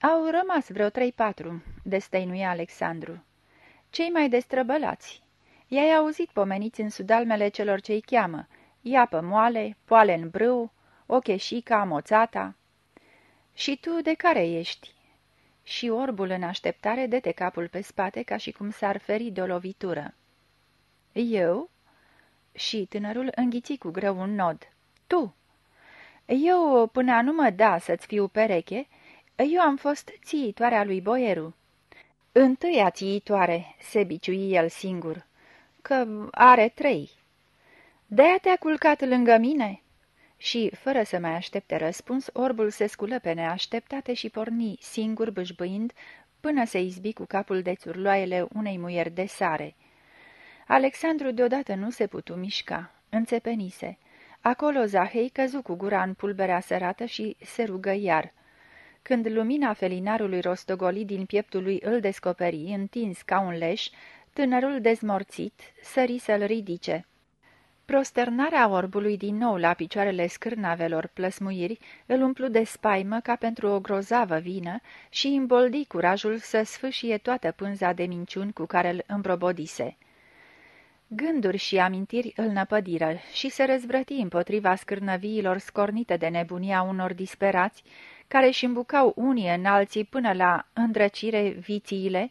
Au rămas vreo trei-patru, destăinuia Alexandru. Cei mai destrăbălați. I-ai auzit pomeniți în sudalmele celor ce-i cheamă. Iapă moale, poale în brâu, ocheșica, moțata. Și tu de care ești?" Și orbul în așteptare dete capul pe spate ca și cum s-ar feri de o lovitură. Eu?" Și tânărul înghiți cu greu un nod. Tu!" Eu, până nu mă da să-ți fiu pereche, eu am fost țiitoarea lui Boieru." Întâia țiitoare," se biciui el singur, că are trei." De-aia te-a culcat lângă mine?" Și, fără să mai aștepte răspuns, orbul se sculă pe neașteptate și porni, singur bâșbâind, până se izbi cu capul de țurloaiele unei muieri de sare. Alexandru deodată nu se putu mișca, înțepenise. Acolo Zahei căzu cu gura în pulberea sărată și se rugă iar. Când lumina felinarului rostogoli din pieptul lui îl descoperi, întins ca un leș, tânărul dezmorțit sări să-l ridice. Prosternarea orbului din nou la picioarele scârnavelor plăsmuiri îl umplu de spaimă ca pentru o grozavă vină și îmboldi curajul să sfâșie toată pânza de minciuni cu care îl îmbrobodise. Gânduri și amintiri îl năpădiră și se răzvrăti împotriva scârnăviilor scornite de nebunia unor disperați, care își îmbucau unii în alții până la îndrăcire vițiile,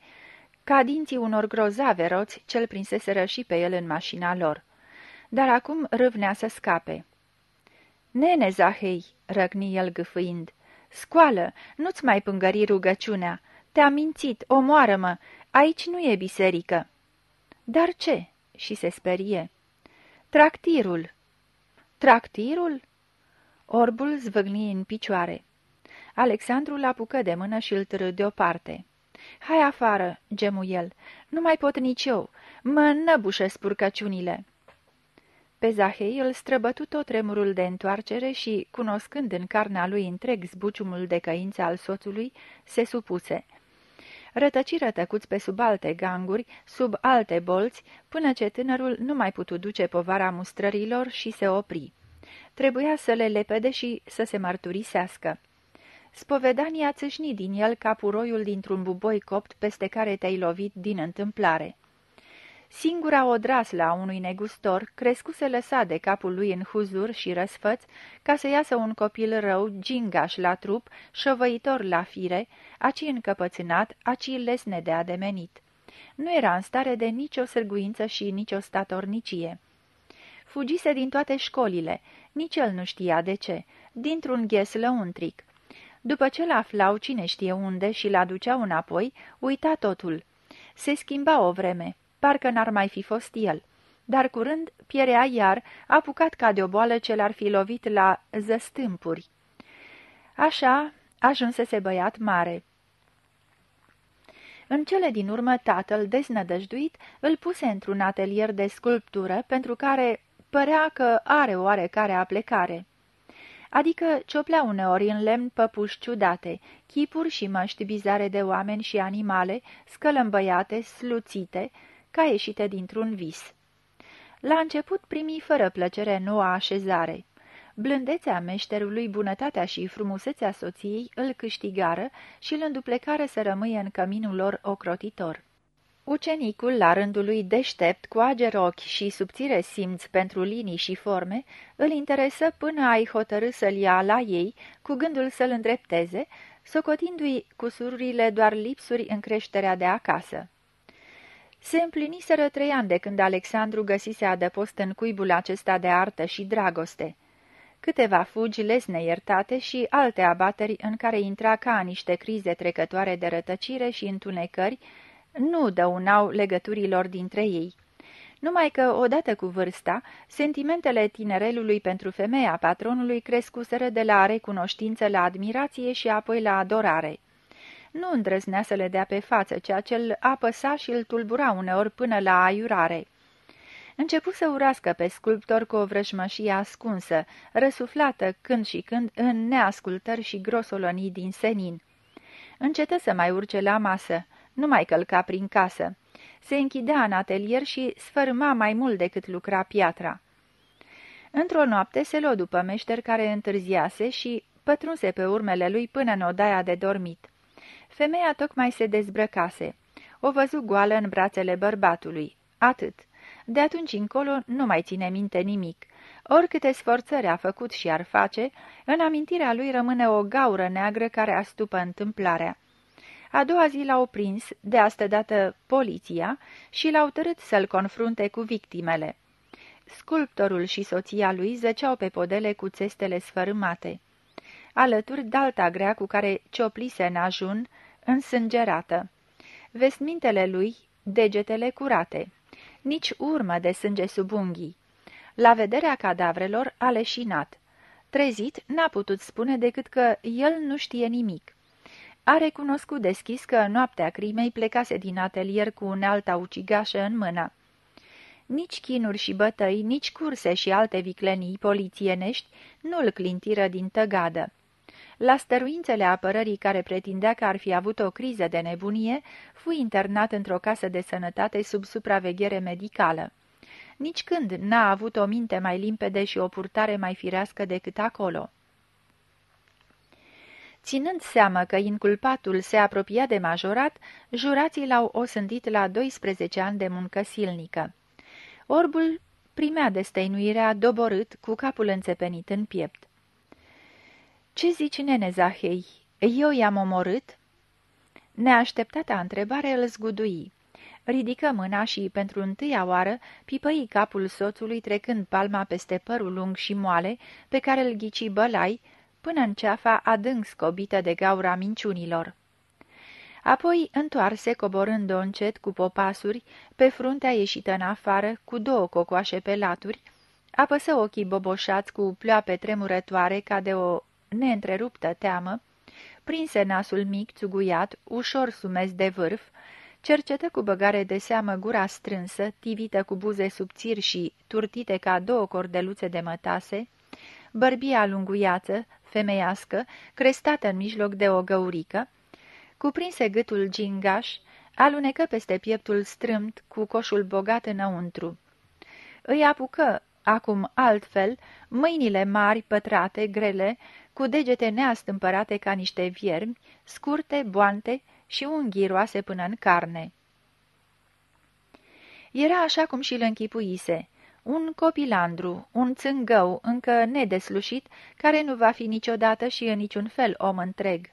ca dinții unor grozave roți ce-l prinseseră și pe el în mașina lor dar acum râvnea să scape. Nene, Zahei!" răgni el gâfâind. Scoală! Nu-ți mai pângări rugăciunea! Te-am mințit! Omoară-mă! Aici nu e biserică!" Dar ce?" și se sperie. Tractirul!" Tractirul?" Orbul zvâgni în picioare. Alexandru l apucă de mână și îl târâ deoparte. Hai afară!" gemu el. Nu mai pot nici eu. Mă înnăbușă spurcăciunile." Pe Zahei îl străbătu tot tremurul de întoarcere și, cunoscând în carnea lui întreg zbuciumul de căință al soțului, se supuse. Rătăci rătăcuți pe sub alte ganguri, sub alte bolți, până ce tânărul nu mai putu duce povara mustrărilor și se opri. Trebuia să le lepede și să se mărturisească. Spovedania țâșni din el ca puroiul dintr-un buboi copt peste care te-ai lovit din întâmplare. Singura odraslă a unui negustor crescuse lăsat de capul lui în huzur și răsfăț ca să iasă un copil rău, gingaș la trup, șovăitor la fire, aci încăpățânat, aci lesne de ademenit. Nu era în stare de nicio sârguință și nicio statornicie. Fugise din toate școlile, nici el nu știa de ce, dintr-un ghes lăuntric. După ce l-aflau cine știe unde și l-aduceau înapoi, uita totul. Se schimba o vreme parcă n-ar mai fi fost el. Dar curând pierea iar, apucat ca de o boală ce l-ar fi lovit la zăstâmpuri. Așa ajunsese băiat mare. În cele din urmă tatăl, deznădăjduit, îl puse într-un atelier de sculptură pentru care părea că are oarecare aplecare. Adică cioplea uneori în lemn păpuși ciudate, chipuri și măști bizare de oameni și animale, scălămbăiate, sluțite, ca ieșite dintr-un vis. La început primi fără plăcere noua așezare. Blândețea meșterului, bunătatea și frumusețea soției îl câștigară și îl înduplecară să rămâie în căminul lor ocrotitor. Ucenicul, la rândul lui deștept, cu ager ochi și subțire simț pentru linii și forme, îl interesă până ai hotărâ să-l ia la ei, cu gândul să-l îndrepteze, socotindu-i cu sururile doar lipsuri în creșterea de acasă. Se împliniseră trei ani de când Alexandru găsise adăpost în cuibul acesta de artă și dragoste. Câteva fugi lesne iertate și alte abateri în care intra ca niște crize trecătoare de rătăcire și întunecări, nu dăunau legăturilor dintre ei. Numai că, odată cu vârsta, sentimentele tinerelului pentru femeia patronului crescuseră de la recunoștință la admirație și apoi la adorare nu îndrăznea să le dea pe față, ceea ce îl apăsa și îl tulbura uneori până la aiurare. Începu să urască pe sculptor cu o vrăjmășie ascunsă, răsuflată când și când în neascultări și grosolonii din senin. Încetă să mai urce la masă, nu mai călca prin casă. Se închidea în atelier și sfărâma mai mult decât lucra piatra. Într-o noapte se luă după meșter care întârziase și pătrunse pe urmele lui până în odaia de dormit. Femeia tocmai se dezbrăcase. O văzu goală în brațele bărbatului. Atât. De atunci încolo nu mai ține minte nimic. Oricâte sforțări a făcut și ar face, în amintirea lui rămâne o gaură neagră care astupă întâmplarea. A doua zi l-au prins, de astă dată poliția, și l-au tărât să-l confrunte cu victimele. Sculptorul și soția lui zăceau pe podele cu țestele sfărâmate. Alături dalta grea cu care cioplise în ajun, însângerată. Vestmintele lui, degetele curate. Nici urmă de sânge sub unghii. La vederea cadavrelor a leșinat. Trezit, n-a putut spune decât că el nu știe nimic. A recunoscut deschis că noaptea crimei plecase din atelier cu unealta ucigașă în mână. Nici chinuri și bătăi, nici curse și alte viclenii polițienești nu-l clintiră din tăgadă. La stăruințele apărării care pretindea că ar fi avut o criză de nebunie, fu internat într-o casă de sănătate sub supraveghere medicală. Nici când n-a avut o minte mai limpede și o purtare mai firească decât acolo. Ținând seamă că inculpatul se apropia de majorat, jurații l-au osândit la 12 ani de muncă silnică. Orbul primea destăinuirea doborât cu capul înțepenit în piept. Ce zici, nene Zahei? Eu i-am omorât?" Neașteptata întrebare îl zgudui. Ridică mâna și, pentru întâia oară, pipăi capul soțului trecând palma peste părul lung și moale, pe care îl ghici bălai, până în ceafa adânc scobită de gaura minciunilor. Apoi întoarse coborând-o încet cu popasuri, pe fruntea ieșită în afară, cu două cocoașe pe laturi, apăsă ochii boboșați cu ploape tremurătoare ca de o neîntreruptă teamă, prinse nasul mic, țuguiat, ușor sumes de vârf, cercetă cu băgare de seamă gura strânsă, tivită cu buze subțiri și turtite ca două cordeluțe de mătase, bărbia lunguiață, femeiască, crestată în mijloc de o găurică, cuprinse gâtul gingaș, alunecă peste pieptul strâmt cu coșul bogat înăuntru. Îi apucă, acum altfel, mâinile mari, pătrate, grele, cu degete neastâmpărate ca niște viermi, scurte, boante și unghii roase până în carne. Era așa cum și-l închipuise, un copilandru, un țângău încă nedeslușit, care nu va fi niciodată și în niciun fel om întreg.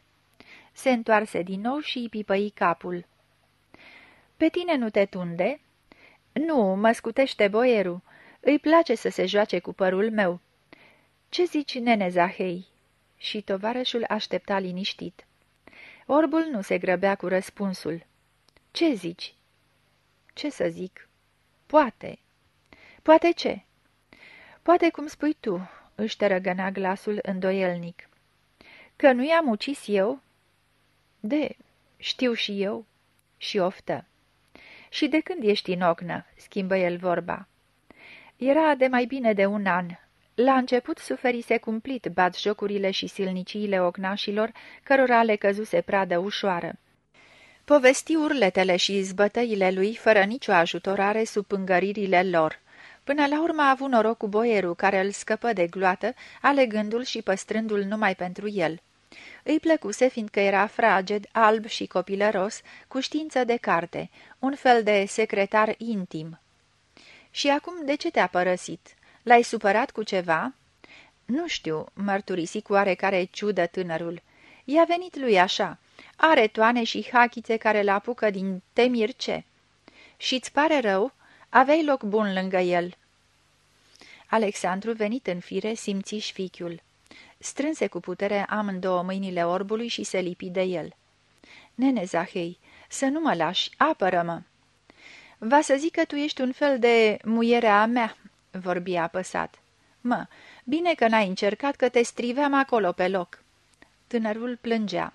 Se întoarse din nou și îi pipăi capul. Pe tine nu te tunde?" Nu, mă scutește boierul. Îi place să se joace cu părul meu." Ce zici, nene Zahei?" Și tovarășul aștepta liniștit. Orbul nu se grăbea cu răspunsul. Ce zici?" Ce să zic?" Poate." Poate ce?" Poate cum spui tu," își tărăgăna glasul îndoielnic. Că nu i-am ucis eu?" De, știu și eu." Și oftă. Și de când ești în ocnă?" schimbă el vorba. Era de mai bine de un an. La început suferise cumplit bat jocurile și silniciile ocnașilor, cărora le căzuse pradă ușoară. Povesti urletele și izbătăile lui fără nicio ajutorare sub pângăririle lor. Până la urmă a avut noroc cu boierul, care îl scăpă de gloată, alegându-l și păstrându-l numai pentru el. Îi plăcuse, fiindcă era fraged, alb și copilăros, cu știință de carte, un fel de secretar intim. Și acum de ce te-a părăsit? L-ai supărat cu ceva?" Nu știu," mărturisi cu oarecare ciudă tânărul. I-a venit lui așa. Are toane și hachițe care l apucă din temir ce." Și-ți pare rău?" Aveai loc bun lângă el." Alexandru, venit în fire, simți șfichiul. Strânse cu putere amândouă mâinile orbului și se lipi de el. Nene Zahei, să nu mă lași, apără-mă!" Va să zic că tu ești un fel de muierea a mea," vorbi apăsat. Mă, bine că n-ai încercat că te striveam acolo pe loc." Tânărul plângea.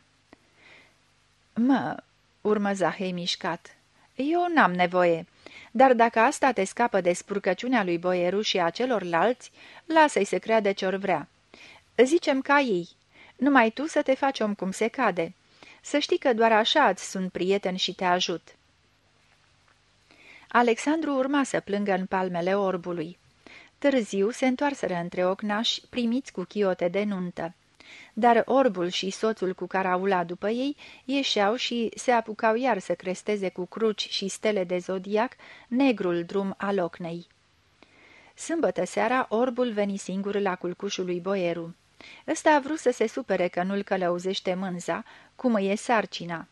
Mă, urmă Zahei mișcat, eu n-am nevoie. Dar dacă asta te scapă de spurcăciunea lui boieru și a celorlalți, lasă-i să creadă ce-or vrea. Zicem ca ei, numai tu să te faci om cum se cade. Să știi că doar așa îți sunt prieten și te ajut." Alexandru urma să plângă în palmele orbului. Târziu se întoarseră între ocnași, primiți cu chiote de nuntă. Dar orbul și soțul cu caraula după ei ieșeau și se apucau iar să cresteze cu cruci și stele de zodiac negrul drum al ocnei. Sâmbătă seara, orbul veni singur la culcușul lui Boieru. Ăsta a vrut să se supere că nu-l călăuzește mânza, cum e sarcina.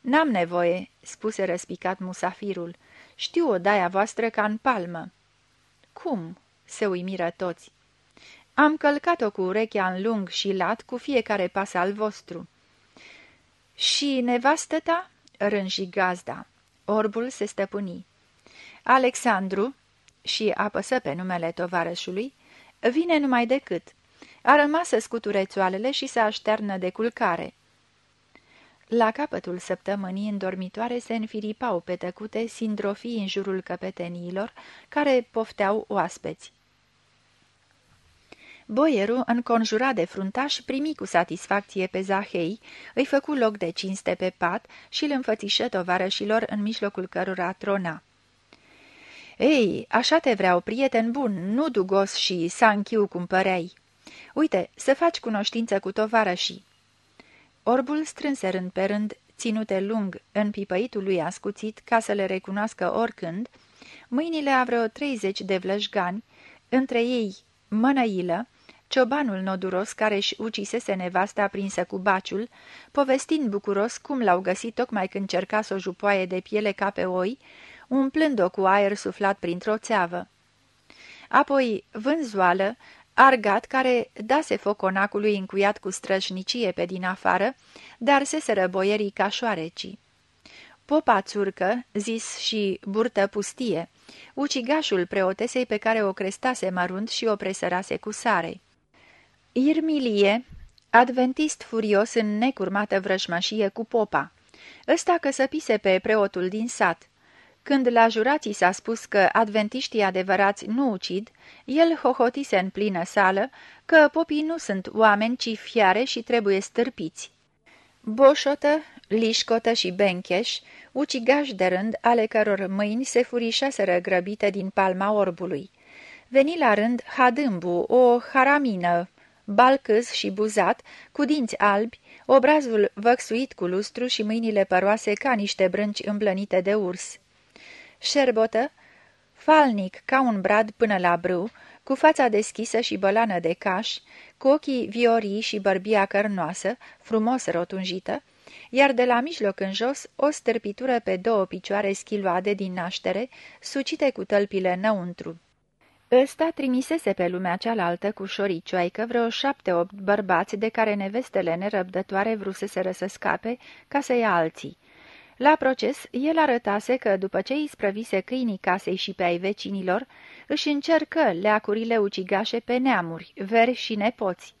N-am nevoie," spuse răspicat musafirul. Știu o daia voastră ca în palmă." Cum?" se uimiră toți. Am călcat-o cu urechea în lung și lat cu fiecare pas al vostru." Și nevastă ta?" rânji gazda. Orbul se stăpâni. Alexandru, și apăsă pe numele tovarășului, vine numai decât. A rămas să scuture țoalele și să așternă de culcare. La capătul săptămânii în dormitoare se înfiripau pe tăcute sindrofii în jurul căpeteniilor, care pofteau oaspeți. Boierul, înconjurat de fruntaș, primi cu satisfacție pe Zahei, îi făcu loc de cinste pe pat și îl înfățișă tovarășilor în mijlocul cărora trona. Ei, așa te vreau, prieten bun, nu dugos și sanchiu cum păreai. Uite, să faci cunoștință cu tovarășii. Orbul strânse rând pe rând, ținute lung în pipăitul lui ascuțit ca să le recunoască oricând, mâinile a vreo treizeci de vlășgani, între ei mănăilă, ciobanul noduros care își ucisese nevasta prinsă cu baciul, povestind bucuros cum l-au găsit tocmai când cerca să o jupoaie de piele ca pe oi, umplând-o cu aer suflat printr-o țeavă. Apoi vânzoală, argat care dase foc conacului încuiat cu strășnicie pe din afară, dar se sărăboierii ca șoarecii. Popa țurcă, zis și burtă pustie, ucigașul preotesei pe care o crestase mărunt și o presărase cu sare. Irmilie, adventist furios în necurmată vrăjmășie cu popa. Ăsta căsăpise pe preotul din sat. Când la jurații s-a spus că adventiștii adevărați nu ucid, el hohotise în plină sală că popii nu sunt oameni, ci fiare și trebuie stârpiți. Boșotă, lișcotă și bencheș, ucigași de rând, ale căror mâini se furișaseră grăbite din palma orbului. Veni la rând Hadâmbu, o haramină, balcâz și buzat, cu dinți albi, obrazul văxuit cu lustru și mâinile păroase ca niște brânci îmblănite de urs. Șerbotă, falnic ca un brad până la brâu, cu fața deschisă și bălană de caș, cu ochii viorii și bărbia cărnoasă, frumos rotunjită, iar de la mijloc în jos o stârpitură pe două picioare schiloade din naștere, sucite cu tălpile înăuntru. Ăsta trimisese pe lumea cealaltă cu șoricioaică vreo șapte-opt bărbați de care nevestele nerăbdătoare vruseseră să scape ca să ia alții. La proces, el arătase că, după ce îi sprăvise câinii casei și pe ai vecinilor, își încercă leacurile ucigașe pe neamuri, veri și nepoți.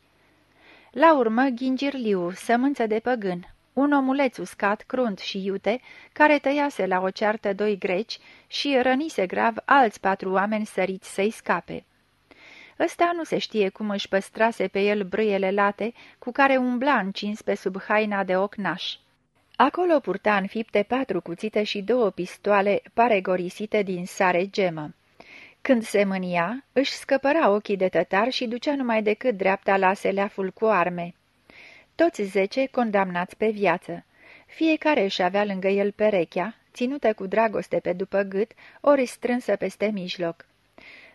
La urmă, Ghingirliu, sămânță de păgân, un omuleț uscat, crunt și iute, care tăiase la o ceartă doi greci și rănise grav alți patru oameni săriți să-i scape. Ăsta nu se știe cum își păstrase pe el brâiele late cu care umbla încins pe sub haina de ocnaș. Acolo purta înfipte patru cuțite și două pistoale paregorisite din sare gemă. Când se mânia, își scăpăra ochii de tătar și ducea numai decât dreapta la seleaful cu arme. Toți zece condamnați pe viață. Fiecare își avea lângă el perechea, ținută cu dragoste pe după gât, ori strânsă peste mijloc.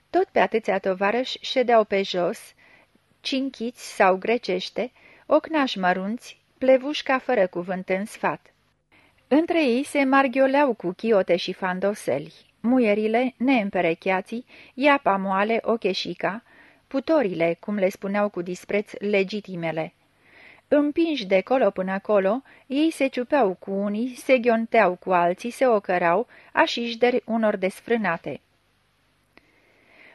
Tot pe atâția tovarăși ședeau pe jos, cinchiți sau grecește, ocnași mărunți, plevușca fără cuvânt în sfat. Între ei se marghioleau cu chiote și fandoseli, muierile, neîmperecheații, iapa moale, ocheșica, putorile, cum le spuneau cu dispreț legitimele. Împinși de colo până acolo, ei se ciupeau cu unii, se ghionteau cu alții, se ocărau, așișderi unor desfrânate.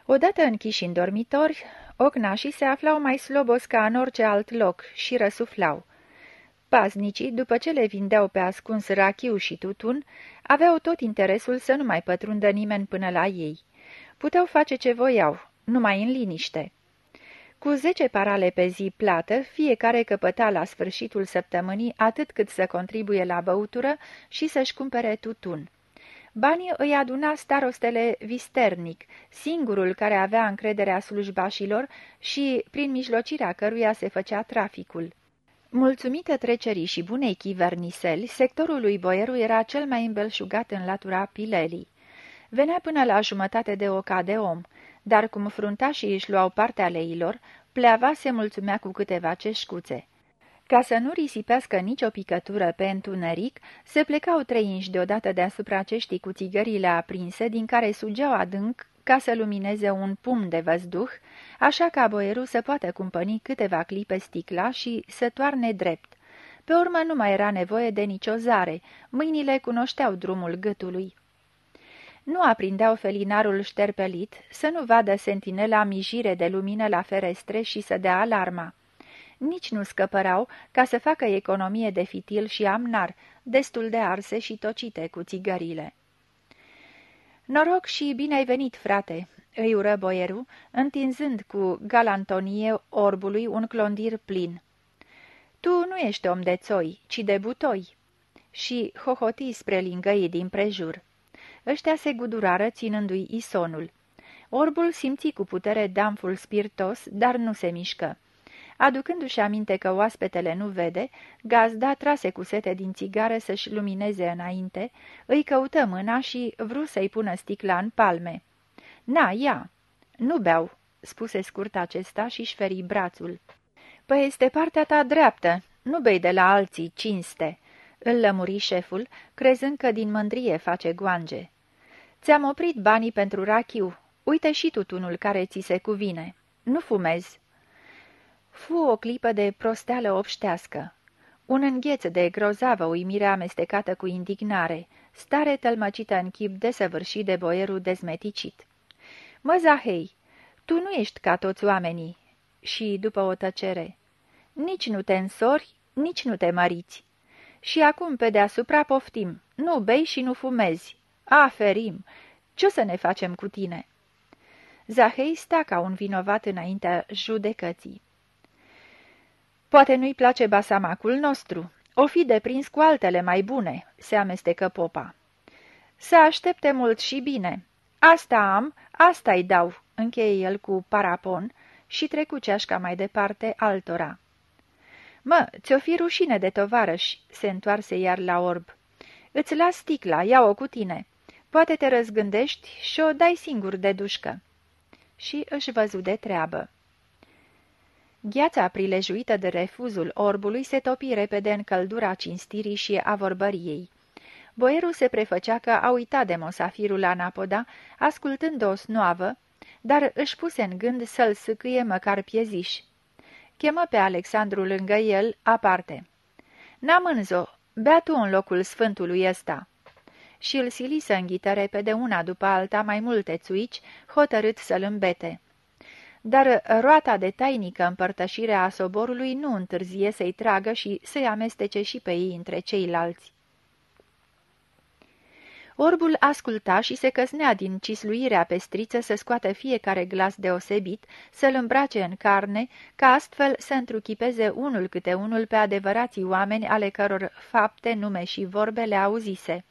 Odată închiși în dormitori, ocnașii se aflau mai slobos ca în orice alt loc și răsuflau. Paznicii, după ce le vindeau pe ascuns rachiu și tutun, aveau tot interesul să nu mai pătrundă nimeni până la ei. Puteau face ce voiau, numai în liniște. Cu zece parale pe zi plată, fiecare căpăta la sfârșitul săptămânii atât cât să contribuie la băutură și să-și cumpere tutun. Banii îi aduna starostele Visternic, singurul care avea încrederea slujbașilor și prin mijlocirea căruia se făcea traficul. Mulțumită trecerii și bunei chiverniseli, sectorul lui Boieru era cel mai îmbelșugat în latura Pilelii. Venea până la jumătate de oca de om, dar cum fruntașii își luau partea leilor, pleava se mulțumea cu câteva ceșcuțe. Ca să nu risipească nicio picătură pe întuneric, se plecau trei inși deodată deasupra ceștii cu țigările aprinse, din care sugeau adânc ca să lumineze un pum de văzduh, așa ca boierul să poată cumpăni câteva clipe sticla și să toarne drept. Pe urmă nu mai era nevoie de nicio zare, mâinile cunoșteau drumul gâtului. Nu aprindeau felinarul șterpelit să nu vadă sentinela mijire de lumină la ferestre și să dea alarma nici nu scăpărau ca să facă economie de fitil și amnar, destul de arse și tocite cu țigările. Noroc și bine ai venit, frate!" îi ură boierul, întinzând cu galantonie orbului un clondir plin. Tu nu ești om de țoi, ci de butoi." Și hohoti spre lingăii din prejur. Ăștia se gudurară ținându-i isonul. Orbul simți cu putere damful spirtos, dar nu se mișcă. Aducându-și aminte că oaspetele nu vede, gazda trase cu sete din țigară să-și lumineze înainte, îi căută mâna și vru să-i pună sticla în palme. Na, ia!" Nu beau," spuse scurt acesta și-și feri brațul. Păi este partea ta dreaptă, nu bei de la alții, cinste," îl lămuri șeful, crezând că din mândrie face goange. Ți-am oprit banii pentru rachiu. Uite și tutunul care ți se cuvine. Nu fumezi." Fu o clipă de prosteală obștească. Un îngheț de grozavă uimire amestecată cu indignare, stare tălmăcită în chip desăvârșit de boierul dezmeticit. Mă, Zahei, tu nu ești ca toți oamenii." Și, după o tăcere, nici nu te însori, nici nu te măriți. Și acum, pe deasupra, poftim, nu bei și nu fumezi. A, ferim! Ce-o să ne facem cu tine?" Zahei sta ca un vinovat înaintea judecății. Poate nu-i place basamacul nostru. O fi deprins cu altele mai bune," se amestecă popa. Să aștepte mult și bine. Asta am, asta-i dau," încheie el cu parapon și trecu ceașca mai departe altora. Mă, ți-o fi rușine de tovarăși," se întoarse iar la orb. Îți las sticla, ia-o cu tine. Poate te răzgândești și o dai singur de dușcă." Și își văzu de treabă. Gheața prilejuită de refuzul orbului se topi repede în căldura cinstirii și a vorbăriei. Boierul se prefăcea că a uitat de mosafirul la Napoda, ascultând o snoavă, dar își puse în gând să-l sâcâie măcar pieziș. Chemă pe Alexandru lângă el, aparte. N-am înzo, bea tu în locul sfântului ăsta." Și îl sili să înghită repede una după alta mai multe țuici, hotărât să-l îmbete dar roata de tainică împărtășire a soborului nu întârzie să-i tragă și să-i amestece și pe ei între ceilalți. Orbul asculta și se căsnea din cisluirea pestriță să scoată fiecare glas deosebit, să-l îmbrace în carne, ca astfel să întruchipeze unul câte unul pe adevărații oameni ale căror fapte, nume și vorbe le auzise.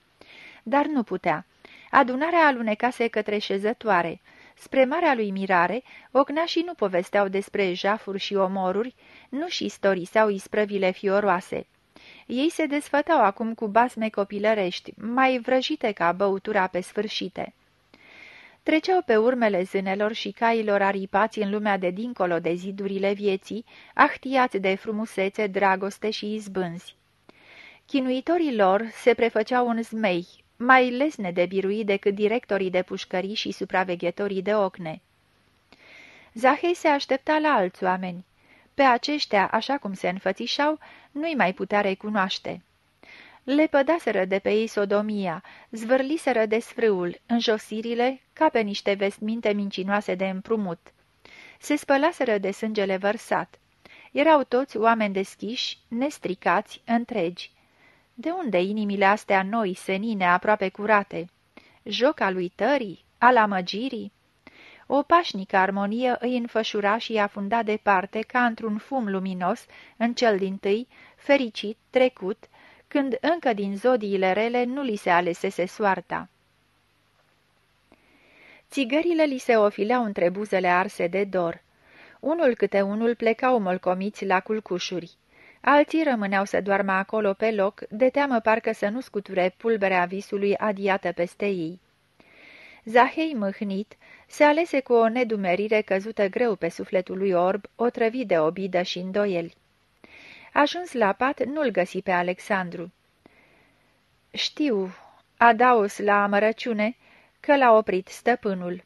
Dar nu putea. Adunarea alunecase către șezătoare. Spre marea lui mirare, ocnașii nu povesteau despre jafuri și omoruri, nu și istoriseau isprăvile fioroase. Ei se desfătau acum cu basme copilărești, mai vrăjite ca băutura pe sfârșite. Treceau pe urmele zânelor și cailor aripați în lumea de dincolo de zidurile vieții, ahtiați de frumusețe, dragoste și izbânzi. Chinuitorii lor se prefăceau un zmei, mai lesne de birui decât directorii de pușcării și supraveghetorii de ocne. Zahei se aștepta la alți oameni. Pe aceștia, așa cum se înfățișau, nu-i mai putea recunoaște. Le pădaseră de pe ei sodomia, zvârliseră de sfrâul, înjosirile, ca pe niște vestminte mincinoase de împrumut. Se spălaseră de sângele vărsat. Erau toți oameni deschiși, nestricați, întregi. De unde inimile astea noi, senine, aproape curate? Joc al uitării? Al amăgirii? O pașnică armonie îi înfășura și i-a fundat departe, ca într-un fum luminos, în cel din tâi, fericit, trecut, când încă din zodiile rele nu li se alesese soarta. Țigările li se ofileau între buzele arse de dor. Unul câte unul plecau molcomiți la culcușuri. Alții rămâneau să doarmă acolo pe loc, de teamă parcă să nu scuture pulberea visului adiată peste ei. Zahei mâhnit se alese cu o nedumerire căzută greu pe sufletul lui orb, otrăvit de obidă și îndoieli. Ajuns la pat, nu-l găsi pe Alexandru. Știu, adaos la amărăciune, că l-a oprit stăpânul.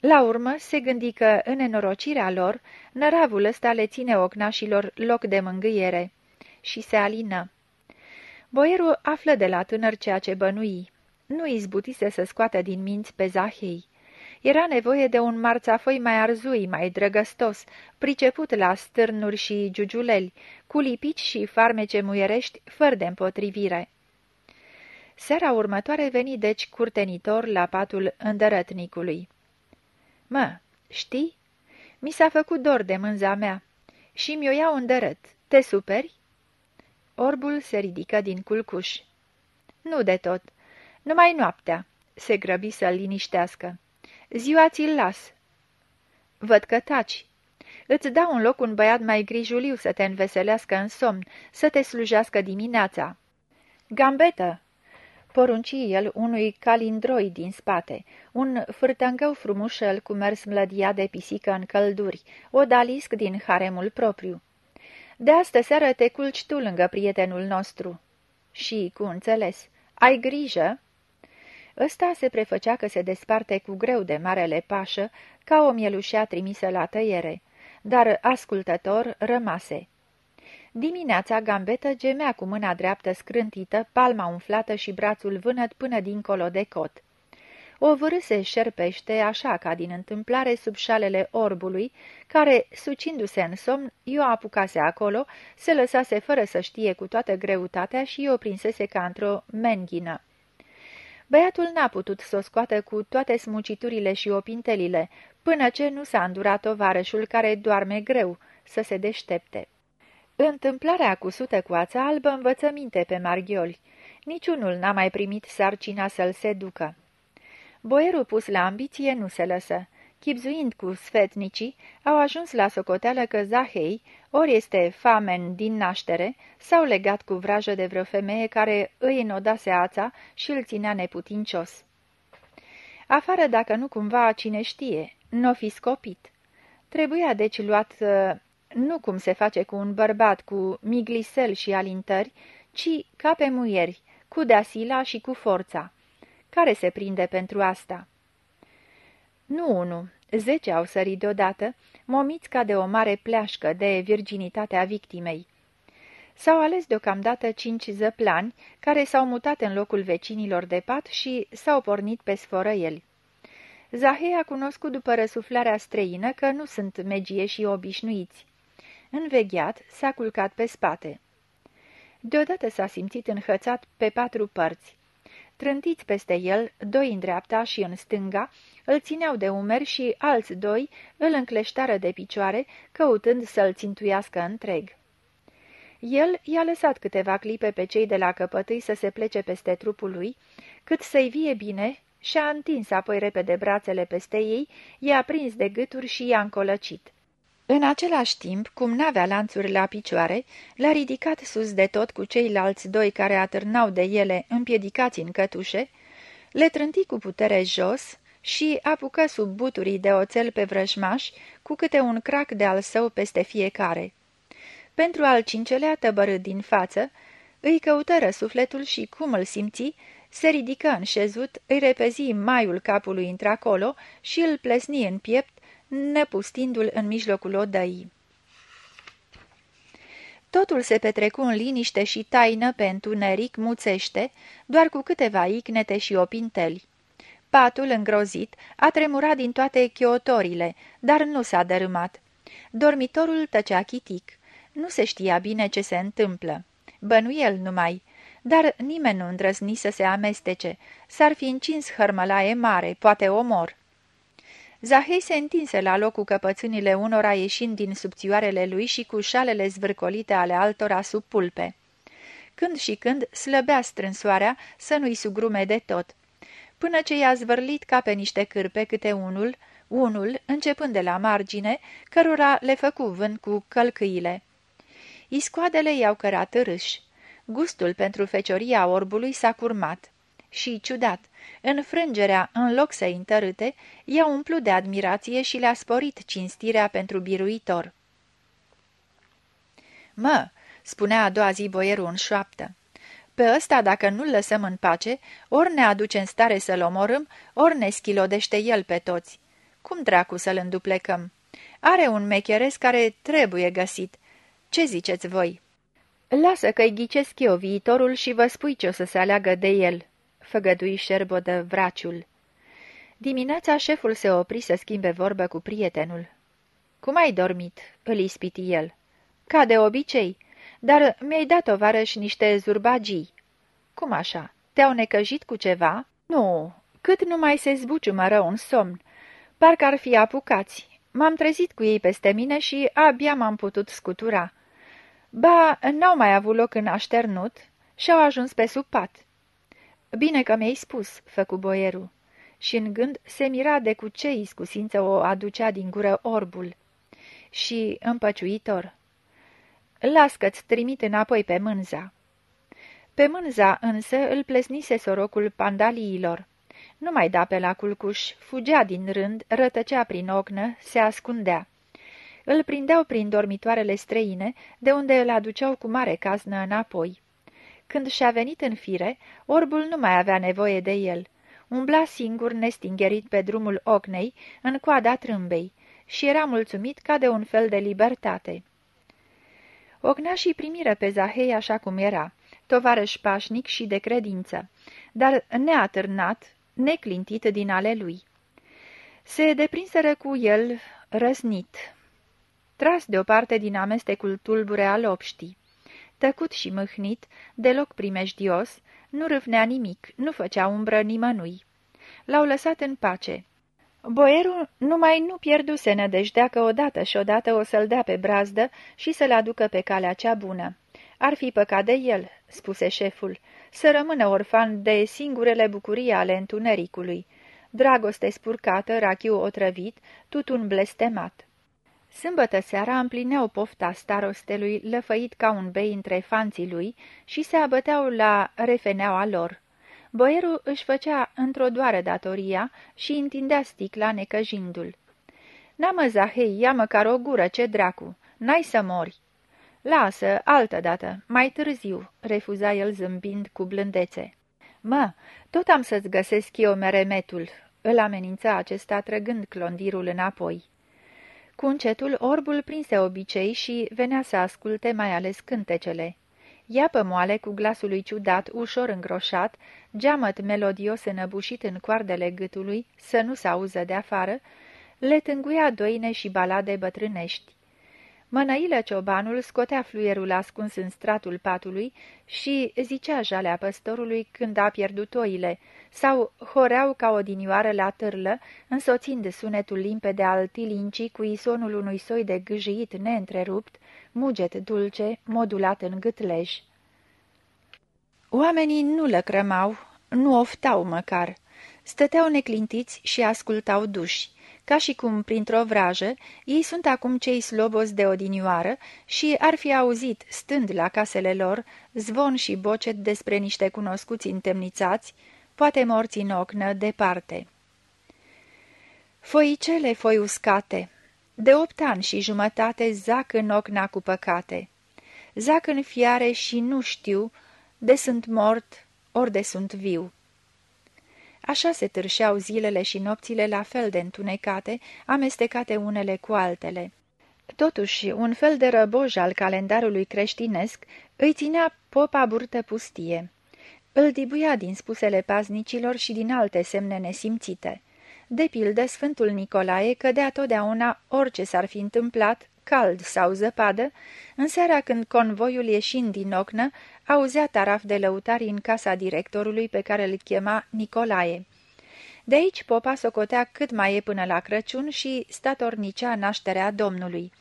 La urmă se gândi că, în nenorocirea lor, năravul ăsta le ține ocnașilor loc de mângâiere și se alină. Boierul află de la tânăr ceea ce bănui. Nu izbutise să scoată din minți pe Zahei. Era nevoie de un marțafoi mai arzui, mai drăgăstos, priceput la stârnuri și giugiuleli, cu lipici și farmece muierești, fără de împotrivire. Seara următoare veni deci curtenitor la patul îndărătnicului. Mă, știi? Mi s-a făcut dor de mânza mea și mi-o iau îndărăt. Te superi?" Orbul se ridică din culcuș. Nu de tot. Numai noaptea." Se grăbi să-l liniștească. Ziua ți-l las." Văd că taci. Îți dau un loc un băiat mai grijuliu să te înveselească în somn, să te slujească dimineața." Gambetă!" porunci el unui calindroi din spate, un fârtângău frumușel cu mers mlădia de pisică în călduri, o dalisc din haremul propriu. De astă seară te culci tu lângă prietenul nostru." Și, cu înțeles, ai grijă?" Ăsta se prefăcea că se desparte cu greu de marele pașă, ca o mielușea trimisă la tăiere, dar ascultător rămase. Dimineața gambetă gemea cu mâna dreaptă scrântită, palma umflată și brațul vânăt până dincolo de cot. O vârâse șerpește, așa ca din întâmplare, sub șalele orbului, care, sucindu-se în somn, i-o apucase acolo, se lăsase fără să știe cu toată greutatea și o prinsese ca într-o menghină. Băiatul n-a putut să o scoată cu toate smuciturile și opintelile, până ce nu s-a îndurat tovarășul care doarme greu să se deștepte. Întâmplarea cu sută-coața albă învățăminte pe marghioli. Niciunul n-a mai primit sarcina să-l seducă. Boierul pus la ambiție nu se lăsă. Chipzuind cu sfetnicii, au ajuns la socoteală că Zahei, ori este famen din naștere, sau legat cu vrajă de vreo femeie care îi înodase ața și îl ținea neputincios. Afară dacă nu cumva cine știe, n-o fi scopit. Trebuia deci luat uh, nu cum se face cu un bărbat cu miglisel și alintări, ci ca pe muieri, cu deasila și cu forța. Care se prinde pentru asta? Nu unu, zece au sărit deodată, momiți ca de o mare pleașcă de virginitatea victimei. S-au ales deocamdată cinci zăplani, care s-au mutat în locul vecinilor de pat și s-au pornit pe sforăieli. Zahei a cunoscut după răsuflarea străină că nu sunt megie și obișnuiți. Învegheat, s-a culcat pe spate. Deodată s-a simțit înhățat pe patru părți. Trântiți peste el, doi în dreapta și în stânga, îl țineau de umeri și alți doi îl încleștară de picioare, căutând să-l țintuiască întreg. El i-a lăsat câteva clipe pe cei de la căpătâi să se plece peste trupul lui, cât să-i vie bine, și-a întins apoi repede brațele peste ei, i-a prins de gâturi și i-a încolăcit. În același timp, cum n-avea lanțuri la picioare, l-a ridicat sus de tot cu ceilalți doi care atârnau de ele împiedicați în cătușe, le trânti cu putere jos și apucă sub buturii de oțel pe vrăjmaș cu câte un crac de al său peste fiecare. Pentru al cincelea tăbărât din față, îi căută sufletul și, cum îl simți, se ridică în șezut, îi repezi maiul capului într-acolo și îl plesni în piept, nepustindu-l în mijlocul odăii. Totul se petrecu în liniște și taină pe întuneric muțește, doar cu câteva icnete și opinteli. Patul, îngrozit, a tremurat din toate chiotorile, dar nu s-a dărâmat. Dormitorul tăcea chitic. Nu se știa bine ce se întâmplă. Bănuiel numai. Dar nimeni nu îndrăzni să se amestece. S-ar fi încins hărmălaie mare, poate omor. Zahei se întinse la locul căpățânile unora ieșind din subțioarele lui și cu șalele zvârcolite ale altora sub pulpe. Când și când slăbea strânsoarea să nu-i sugrume de tot. până ce i-a zvârlit ca pe niște cârpe câte unul, unul, începând de la margine, cărora le făcu vânt cu călcâile. Iscoadele i-au cărat râși. Gustul pentru fecioria orbului s-a curmat. Și, ciudat, înfrângerea, în loc să întărâte, i-a umplut de admirație și le-a sporit cinstirea pentru biruitor. Mă, spunea a doua zi boierul în șoaptă, pe ăsta, dacă nu-l lăsăm în pace, ori ne aduce în stare să-l omorâm, ori ne schilodește el pe toți. Cum dracu să-l înduplecăm? Are un mecheres care trebuie găsit. Ce ziceți voi?" Lasă că-i ghicesc eu viitorul și vă spui ce o să se aleagă de el," făgădui șerbodă vraciul. Dimineața șeful se opri să schimbe vorbă cu prietenul. Cum ai dormit?" îl ispiti el. Ca de obicei, dar mi-ai dat, tovarăș, niște zurbagii." Cum așa? Te-au necăjit cu ceva?" Nu, cât nu mai se zbuciumă rău în somn. Parcă ar fi apucați. M-am trezit cu ei peste mine și abia m-am putut scutura. Ba, n-au mai avut loc în așternut și-au ajuns pe sub pat. Bine că mi-ai spus, făcu boierul. Și în gând se mira de cu ce iscusință o aducea din gură orbul. Și împăciuitor. Las că-ți trimit înapoi pe mânza. Pe mânza însă îl plesnise sorocul pandaliilor. Nu mai da pe la culcuș, fugea din rând, rătăcea prin ognă, se ascundea. Îl prindeau prin dormitoarele străine, de unde îl aduceau cu mare caznă înapoi. Când și-a venit în fire, orbul nu mai avea nevoie de el. Umbla singur, nestingerit pe drumul ognei, în coada trâmbei, și era mulțumit ca de un fel de libertate. Ognașii primiră pe Zahei așa cum era, tovarăș pașnic și de credință, dar neatârnat, neclintit din ale lui. Se deprinseră cu el răsnit, tras deoparte din amestecul tulbure al obștii. Tăcut și mâhnit, deloc primejdios, nu râvnea nimic, nu făcea umbră nimănui. L-au lăsat în pace. Boierul numai nu pierduse nădejdea că odată și odată o să-l dea pe brazdă și să-l aducă pe calea cea bună. Ar fi păcat de el, spuse șeful, să rămână orfan de singurele bucurii ale întunericului. Dragoste spurcată, rachiu otrăvit, tutun blestemat. Sâmbătă seara împlineau pofta starostelui, lăfăit ca un bei între fanții lui și se abăteau la refeneaua lor. Boierul își făcea într-o doară datoria și întindea sticla necăjindu-l. N-amă, Zahei, ia măcar o gură, ce dracu! N-ai să mori!" Lasă, altădată, mai târziu," refuza el zâmbind cu blândețe. Mă, tot am să-ți găsesc eu meremetul," îl amenința acesta trăgând clondirul înapoi. Cu încetul, orbul prinse obicei și venea să asculte mai ales cântecele. Iapă moale cu glasul lui ciudat, ușor îngroșat, geamăt melodios înăbușit în coardele gâtului, să nu se auză de afară, le tânguia doine și balade bătrânești. Mănăilă ciobanul scotea fluierul ascuns în stratul patului și zicea jalea păstorului când a pierdut oile, sau horeau ca o dinioară la târlă, însoțind sunetul limpede al tilincii cu isonul unui soi de gâjit neîntrerupt, muget dulce, modulat în gâtlej. Oamenii nu lăcrămau, nu oftau măcar, stăteau neclintiți și ascultau duși ca și cum, printr-o vrajă, ei sunt acum cei slobos de odinioară și ar fi auzit, stând la casele lor, zvon și bocet despre niște cunoscuți întemnițați, poate morți în ocnă, departe. Foicele foi uscate, de opt ani și jumătate zac în ocna cu păcate, zac în fiare și nu știu de sunt mort ori de sunt viu. Așa se târșeau zilele și nopțile la fel de întunecate, amestecate unele cu altele. Totuși, un fel de răboj al calendarului creștinesc îi ținea popa burtă pustie. Îl dibuia din spusele paznicilor și din alte semne nesimțite. De pildă, Sfântul Nicolae cădea totdeauna, orice s-ar fi întâmplat, cald sau zăpadă, în seara când convoiul ieșind din ocnă, auzea taraf de lăutari în casa directorului pe care îl chema Nicolae. De aici popa socotea cât mai e până la Crăciun și statornicea nașterea Domnului.